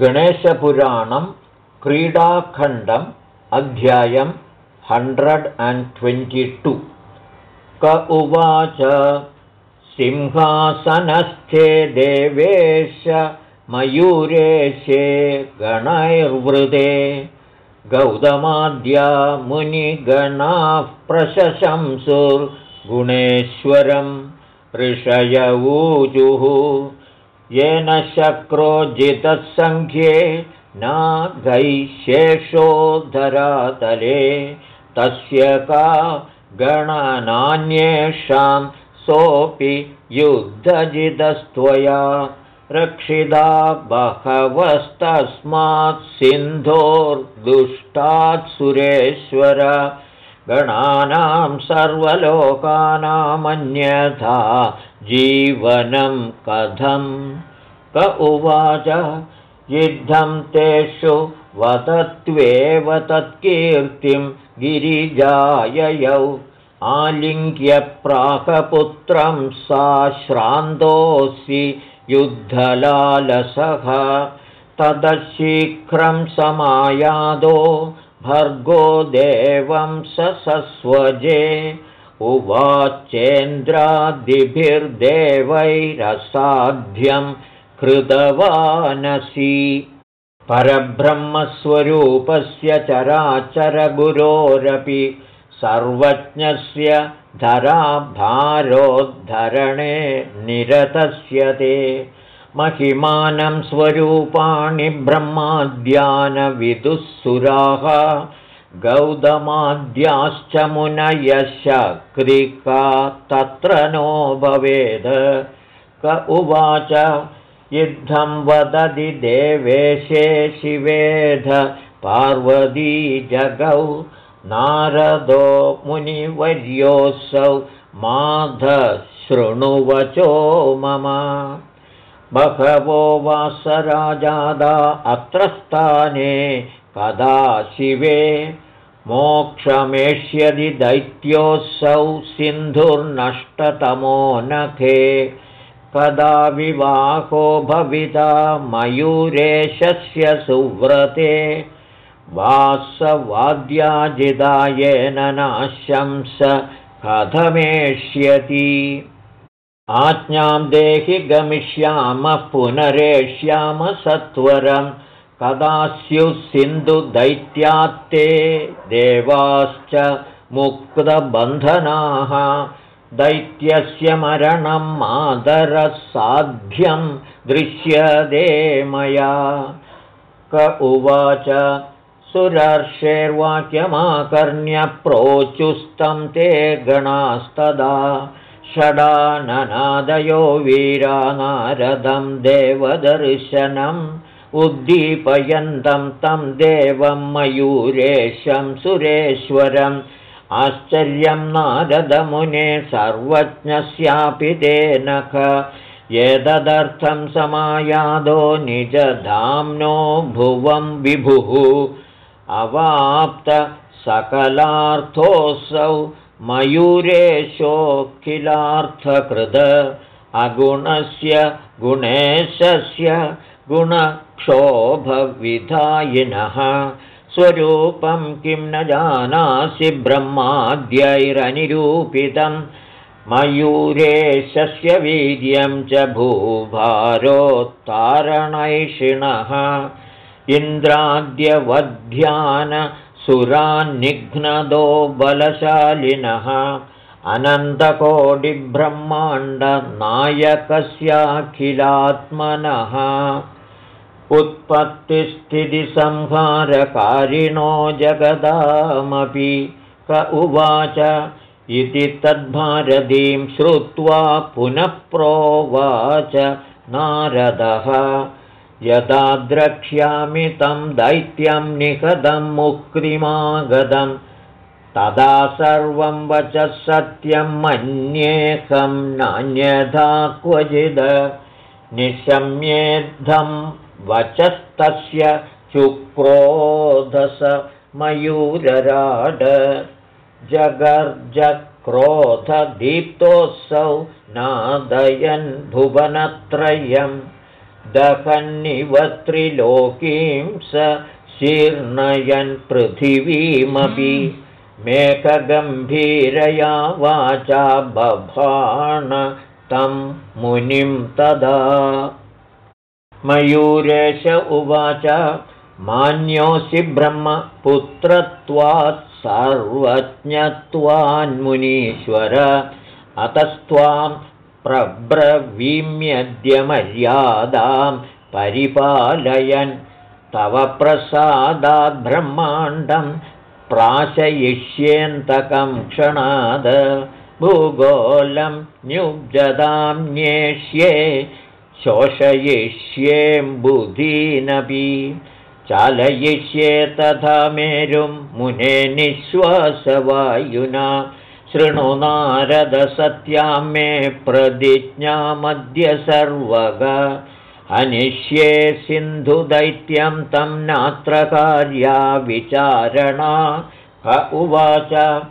गणेशपुराणं क्रीडाखण्डम् अध्यायं hundred and twenty two. क उवाच सिंहासनस्थे देवेश मयूरेशे गणैर्वृदे। गौतमाद्या मुनिगणाः प्रशशंसुर्गुणेश्वरं ऋषयऊजुः येन शक्रो जितसङ्ख्ये धरातले तस्य का गणनान्येषां सोऽपि युद्धजितस्त्वया रक्षिता बहवस्तस्मात् सिन्धोर्दुष्टात् सुरेश्वर गणानां सर्वलोकानामन्यथा जीवनं कथं? क उवाच युद्धं तेषु वदत्वेव तत्कीर्तिं गिरिजाययौ। आलिङ्ग्यप्राकपुत्रं सा श्रान्तोऽसि युद्धलालसः। तदशीघ्रं समायादो भर्गो देवं ससस्वजे उवाचेन्द्रादिभिर्देवैरसाध्यं कृतवानसि। परब्रह्मस्वरूपस्य चराचरगुरोरपि सर्वज्ञस्य धराभारोद्धरणे निरतस्य ते महिमानं स्वरूपाणि ब्रह्माद्यानविदुःसुराः गौतमाद्याश्च मुनयशक्रिका तत्र नो भवेद। क उवाच युद्धं वदति देवेशे शिवेध पार्वती जगौ नारदो मुनिवर्योऽसौ माधशृणुवचो मम बहवो वासराजादा अत्र स्थाने कदा शिवे। मोक्षमेष्यदि दैत्योऽसौ सिन्धुर्नष्टतमो नखे। कदा विवाहो भविता मयूरेशस्य सुव्रते। वासवाद्याजिदायेन नाशंस कथमेष्यति आज्ञां देहि गमिष्यामः पुनरेष्याम सत्वरं। कदा स्युः सिन्धुदैत्यात्ते देवाश्च मुक्तबन्धनाः। दैत्यस्य मरणं मादरः साध्यं दृश्यते मया। क उवाच सुरर्षेर्वाक्यमाकर्ण्यप्रोचुस्तं ते गणास्तदा षडाननादयो वीरा नारदं देवदर्शनम् उद्दीपयन्तं तं देवं मयूरेशं सुरेश्वरम् आश्चर्यं नारदमुने सर्वज्ञस्यापि तेनख। एतदर्थं समायादो निजधाम्नो भुवं विभुः। अवाप्त सकलार्थोऽसौ मयूरेशोऽखिलार्थकृद अगुणस्य गुणेशस्य गुणक्षोभविधायिनः। स्वरूपं किं न जानासि ब्रह्माद्यैरनिरूपितं। मयूरेशस्य वीर्यं च भूभारोत्तारणैषिणः इन्द्राद्यवध्यानसुरान्निघ्नदो बलशालिनः अनन्तकोटिब्रह्माण्डनायकस्याखिलात्मनः। उत्पत्तिस्थितिसंहारकारिणो जगदामपि क उवाच इति तद्भारतीं श्रुत्वा पुनः प्रोवाच नारदः यदा द्रक्ष्यामि तं दैत्यं निहतं मुक्तिमागतं तदा सर्वं वचः सत्यं मन्येऽहं नान्यथा क्वचिद। निशम्येद्धं वचस्तस्य चुक्रोधस मयूरराड। जगर्जक्रोधदीप्तोऽसौ नादयन् भुवनत्रयम् दहन्निव त्रिलोकीं स शीर्णयन् पृथिवीमपि। मेघगम्भीरया वाचा बभाण तं मुनिं तदा। मयूरेश उवाच मान्योऽसि ब्रह्मपुत्रत्वात् सर्वज्ञत्वान्मुनीश्वर अतस्त्वां प्रब्रवीम्यद्यमर्यादां परिपालयन्। तव प्रसादाद्ब्रह्माण्डं प्राशयिष्येन्तकं क्षणाद। भूगोलं न्युब्जदां शोषयिष्येऽम्बुधीनपि चालयिष्ये तथा मेरुं मुने निःश्वासवायुना शृणु नारदसत्यां मे प्रतिज्ञामद्य सर्वग। अनिष्ये सिन्धुदैत्यं तं नात्र कार्या विचारणा। ह उवाच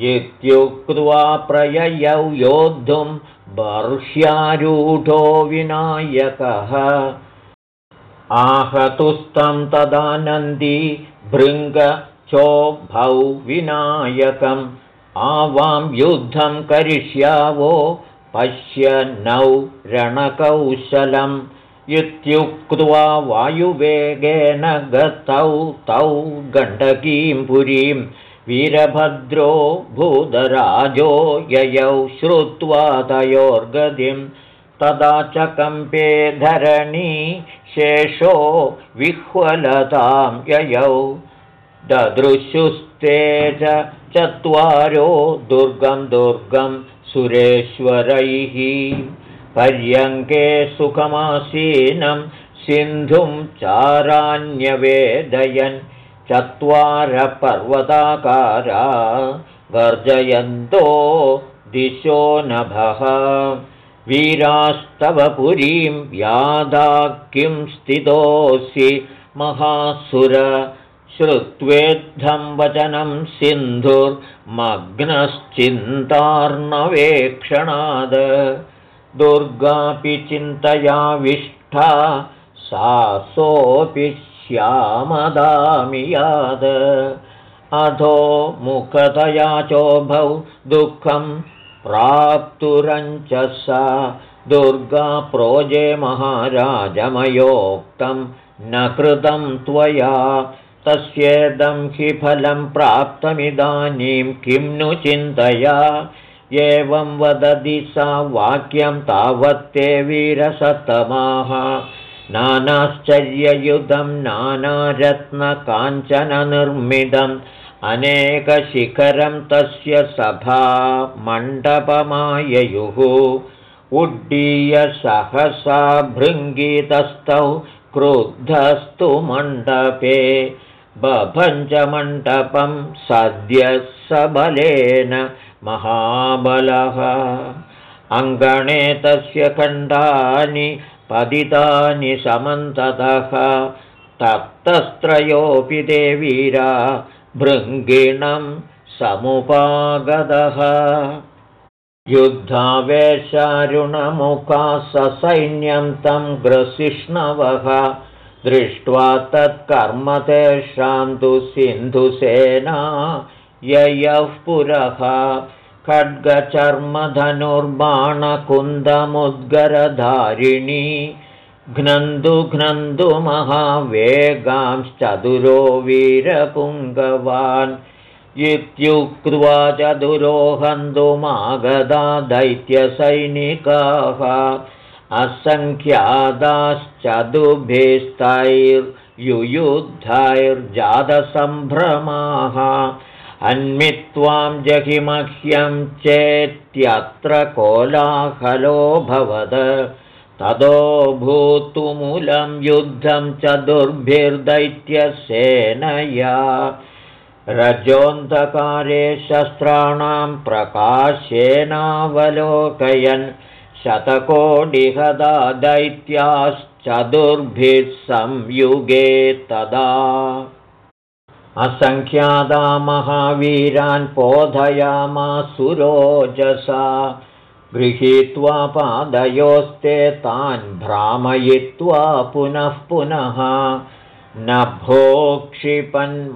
इत्युक्त्वा प्रययौ योद्धुं बर्ह्यारूढो विनायकः। आहतुस्तं तदानन्दी भृङ्गचोभौ विनायकम् आवां युद्धं करिष्यावो पश्य नौ रणकौशलम् इत्युक्त्वा वायुवेगेन गतौ तौ गण्डकीं पुरीं वीरभद्रो भूतराजो ययौ श्रुत्वा तयोर्गतिं तदा च कम्पे धरणी शेषो विह्वलतां ययौ ददृशुस्ते च चत्वारो दुर्गं दुर्गं सुरेश्वरैः। पर्यङ्के सुखमासीनं सिन्धुं चारान्यवेदयन्। चत्वारपर्वताकारा गर्जयन्तो दिशो नभः। वीरास्तव पुरीं व्याधा किं स्थितोऽसि महासुर श्रुत्वेद्धं वचनं सिन्धुर्मग्नश्चिन्तार्णवेक्षणाद। दुर्गापि चिन्तयाविष्ठा सोऽपि श्यामदामि याद अधो मुखतया चोभौ दुःखं प्राप्तुरञ्च सा दुर्गा प्रोजे महाराजमयोक्तं न कृतं त्वया तस्येदं हि फलं प्राप्तमिदानीं किं नु चिन्तया? एवं वदति सा वाक्यं तावत्ते वीरसतमाः। नानाश्चर्ययुधं नानारत्नकाञ्चननिर्मितम् अनेकशिखरं तस्य सभा मण्डपमाययुः उड्डीय सहसा भृङ्गितस्थौ क्रुद्धस्तु मण्डपे बभञ्जमण्डपं सद्यः सबलेन महाबलः। अङ्गणे तस्य खण्डानि पतितानि समन्ततः। तप्तस्त्रयोऽपि देवीरा भृङ्गिणं समुपागतः। युद्धावेशारुणमुखा ससैन्यं तं ग्रसिष्णवः दृष्ट्वा तत्कर्म तेषां तु सिन्धुसेना ययः पुरः। खड्गचर्मधनुर्बाणकुन्दमुद्गरधारिणी। घ्नन्तु महावेगांश्चतुरो वीरपुङ्गवान्। इत्युक्त्वा चतुरोहन्तुमागदा दैत्यसैनिकाः असङ्ख्यादाश्चतुर्भिस्तैर्युयुद्धैर्जातसम्भ्रमाः। अन्मित्वां जहिमह्यं चेत्यत्र कोलाहलोऽभवद ततो भूतुमूलं युद्धं चतुर्भिर्दैत्यसेनया। रजोऽन्धकारे शस्त्राणां प्रकाशेनावलोकयन् शतकोटिहदा दैत्याश्चतुर्भिः संयुगे तदा। असङ्ख्यादा महावीरान् पोधयामासुरोजसा गृहीत्वा पादयोस्ते तान् भ्रामयित्वा पुनः पुनः।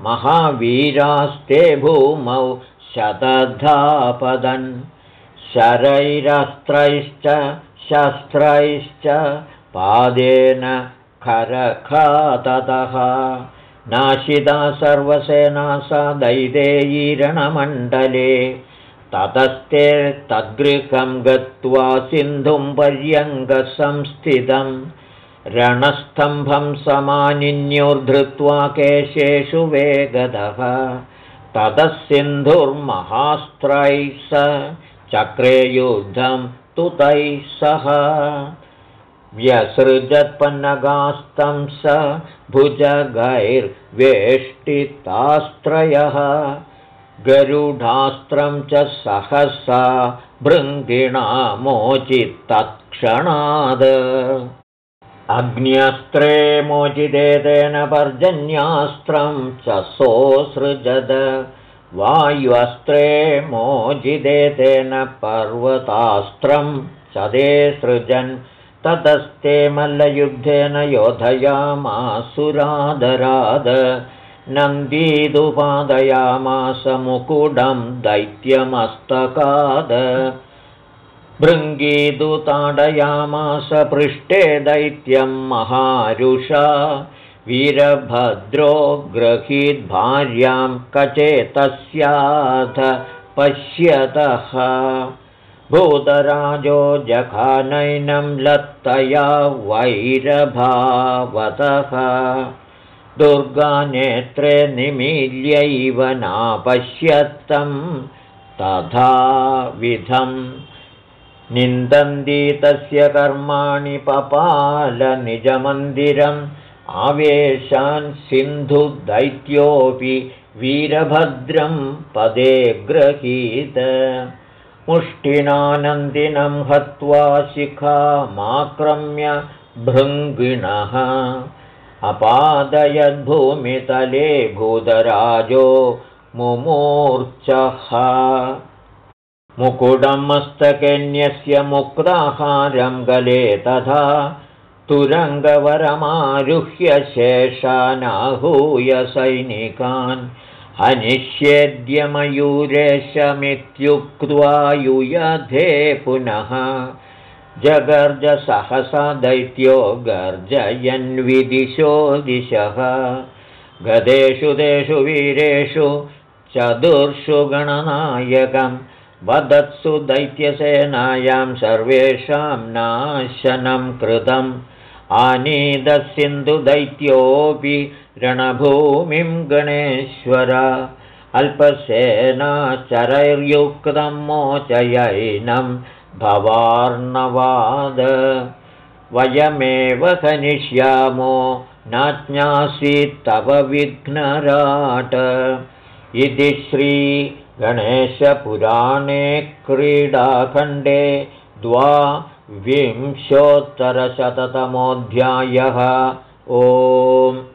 महावीरास्ते भूमौ शतधापदन् शरैरस्त्रैश्च शस्त्रैश्च पादेन खरखाततः। नाशिदा सर्वसेना सा दैदेयीरणमण्डले। ततस्ते तद्गृहं गत्वा सिन्धुं पर्यङ्गसंस्थितं। रणस्तम्भं समानिन्योर्धृत्वा केशेषु वेगदः। ततः सिन्धुर्महास्त्रैः स चक्रे युद्धं तु तैः सह। व्यसृजत्पन्नगास्तं स भुजगैर्वेष्टितास्त्रयः। गरुडास्त्रं च सहसा भृङ्गिणामोचित्तत्क्षणाद् अग्न्यस्त्रे मोचिते तेन पर्जन्यास्त्रं च सोऽसृजद वायुस्त्रे मोचिते तेन पर्वतास्त्रं च दे सृजन्। ततस्ते मल्लयुद्धेन योधयामासुरादराद। नन्दीदुपादयामासमुकुडं दैत्यमस्तकाद। भृङ्गीदुताडयामास पृष्ठे दैत्यं महारुषा वीरभद्रो गृहीद्भार्यां कचेतस्याथ पश्यतः। भूतराजो जखानैनं लत्तया वैरभावतः। दुर्गानेत्रे निमील्यैव नापश्यत्तं तथाविधम् निन्दन्ति तस्य कर्माणि पपालनिजमन्दिरम् आवेशान् सिन्धुदैत्योऽपि वीरभद्रं पदे ग्रहीत मुष्टिनानन्दिनं हत्वा शिखामाक्रम्य भृङ्गिणः। अपादयद्भूमितले भूतराजो मुमूर्चः मुकुटं मस्तकेन्यस्य मुक्ताहारं गले तथा तुरङ्गवरमारुह्य शेषानाहूय सैनिकान् हनिष्येद्यमयूरेशमित्युक्त्वा युयधे पुनः। जगर्ज सहसा दैत्यो गर्जयन्विदिशो दिशः। गदेषु तेषु वीरेषु चतुर्षु गणनायकं वदत्सु दैत्यसेनायां सर्वेषां नाशनं कृतम् आनीदसिन्धुदैत्योऽपि रणभूमिं गणेश्वर। अल्पसेनाचरैर्युक्तं मोचयैनं भवार्णवाद। वयमेव कनिष्यामो नाज्ञासीत्तव विघ्नराट। इति श्रीगणेशपुराणे क्रीडाखण्डे द्वाविंशोत्तरशततमोऽध्यायः ओम्